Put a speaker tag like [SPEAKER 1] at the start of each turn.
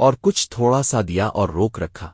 [SPEAKER 1] اور کچھ تھوڑا سا دیا اور روک رکھا۔